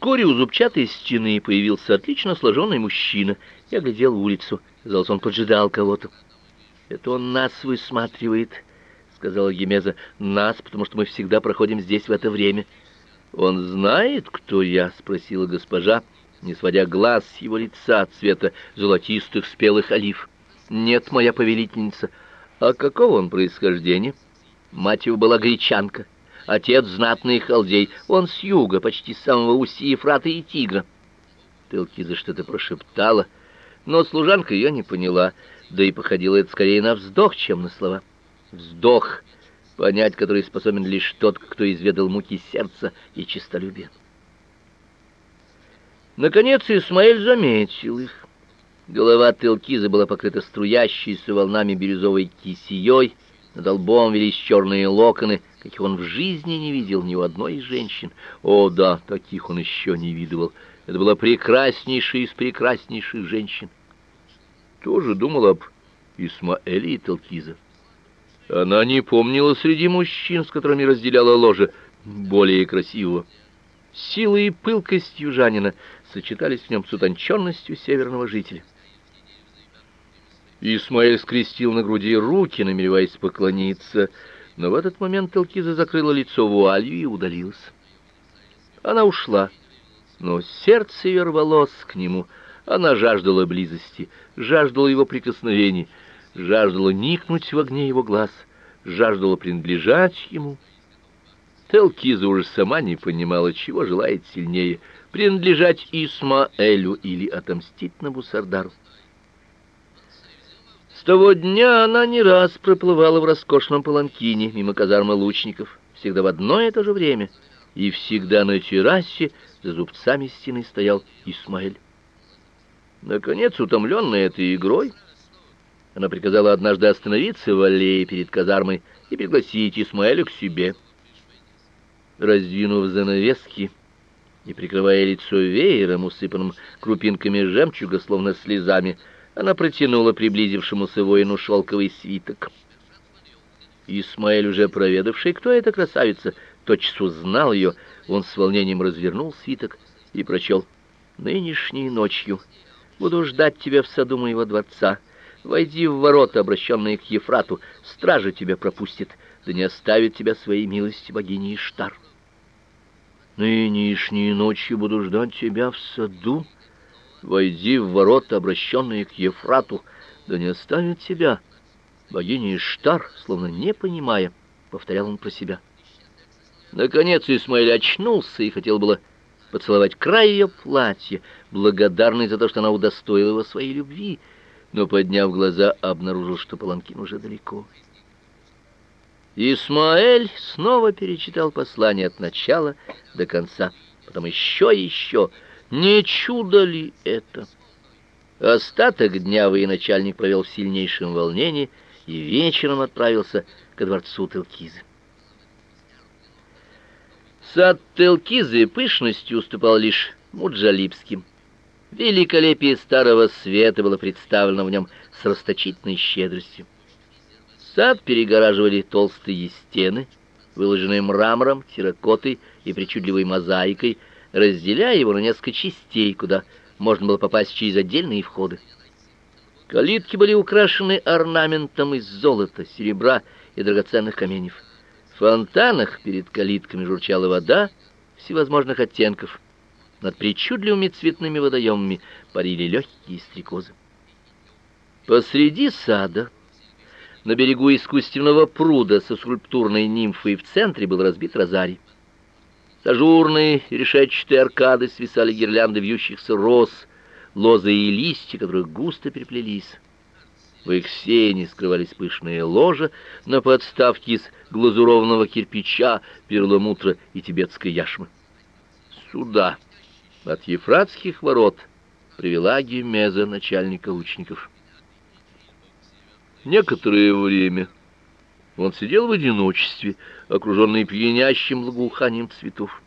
Вскоре у зубчатой стены появился отлично сложенный мужчина. Я глядел улицу. Казалось, он поджидал кого-то. «Это он нас высматривает», — сказала Гемеза. «Нас, потому что мы всегда проходим здесь в это время». «Он знает, кто я?» — спросила госпожа, не сводя глаз с его лица цвета золотистых спелых олив. «Нет, моя повелительница. А какого он происхождения?» Мать его была гречанка, отец знатный халдей, он с юга, почти с самого устья Ефрата и Тигра. Телкиза что-то прошептала, но служанка ее не поняла, да и походило это скорее на вздох, чем на слова. Вздох, понять который способен лишь тот, кто изведал муки сердца и честолюбия. Наконец Исмаэль заметил их. Голова Телкизы была покрыта струящейся волнами бирюзовой кисеей, над лбом велись черные локоны, каких он в жизни не видел ни у одной из женщин. О, да, таких он еще не видывал. Это была прекраснейшая из прекраснейших женщин. Тоже думал об Исмаэле и Талкиза. Она не помнила среди мужчин, с которыми разделяла ложе, более красивого. Сила и пылкость южанина сочетались в нем с утонченностью северного жителя. Исмаэль скрестил на груди руки, намереваясь поклониться, но в этот момент Талкиза закрыла лицо вуалью и удалилась. Она ушла, но сердце ее рвалось к нему. Она жаждала близости, жаждала его прикосновений, жаждала никнуть в огне его глаз, жаждала принадлежать ему. Телкиза уже сама не понимала, чего желает сильнее — принадлежать Исмаэлю или отомстить Набусардару. С того дня она не раз проплывала в роскошном паланкине мимо казармы лучников, всегда в одно и то же время, и всегда на террасе за зубцами стены стоял Исмаэль. Наконец, утомленная этой игрой, она приказала однажды остановиться в аллее перед казармой и пригласить Исмаэля к себе. Раздвинув занавески и прикрывая лицо веером, усыпанным крупинками жемчуга, словно слезами, она протянула приблизившемуся воину шелковый свиток. Исмаэль, уже проведавший, кто эта красавица, тотчас узнал ее. Он с волнением развернул свиток и прочел. «Нынешней ночью буду ждать тебя в саду моего дворца. Войди в ворота, обращенные к Ефрату. Стража тебя пропустит, да не оставит тебя своей милости богини Иштар. Нынешней ночью буду ждать тебя в саду, Войди в ворота, обращенные к Ефрату, да не оставит тебя. Богиня Иштар, словно не понимая, повторял он про себя. Наконец Исмаэль очнулся и хотел было поцеловать край ее платья, благодарный за то, что она удостоила его своей любви, но, подняв глаза, обнаружил, что Паланкин уже далеко. Исмаэль снова перечитал послание от начала до конца, потом еще и еще — не чудо ли это? Остаток дня военачальник провел в сильнейшем волнении и вечером отправился ко дворцу Телкизы. Сад Телкизы пышностью уступал лишь Муджалибским. Великолепие старого света было представлено в нем с расточительной щедростью. Сад перегораживали толстые стены, выложенные мрамором, терракотой и причудливой мозаикой, разделяя его на несколько частей, куда можно было попасть через отдельные входы. Калитки были украшены орнаментом из золота, серебра и драгоценных каменьев. В фонтанах перед калитками журчала вода всевозможных оттенков. Над причудливыми цветными водоемами парили легкие стрекозы. Посреди сада, на берегу искусственного пруда со скульптурной нимфой в центре был разбит розарий. С ажурной решетчатой аркады свисали гирлянды вьющихся роз, лозы и листья, которые густо переплелись. В их сене скрывались пышные ложа на подставке из глазурованного кирпича, перламутра и тибетской яшмы. Сюда, от Ефратских ворот, привела Гемеза начальника лучников. Некоторое время он сидел в одиночестве, окруженный пьянящим благоуханием цветов.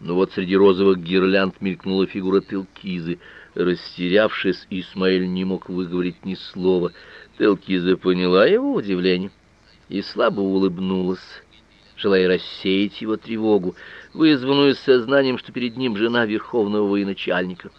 Но вот среди розовых гирлянд мелькнула фигура Телкизы. Растерявшись, Исмаэль не мог выговорить ни слова. Телкиза поняла его удивление и слабо улыбнулась, желая рассеять его тревогу. вызванную сознанием, что перед ним жена верховного военачальника.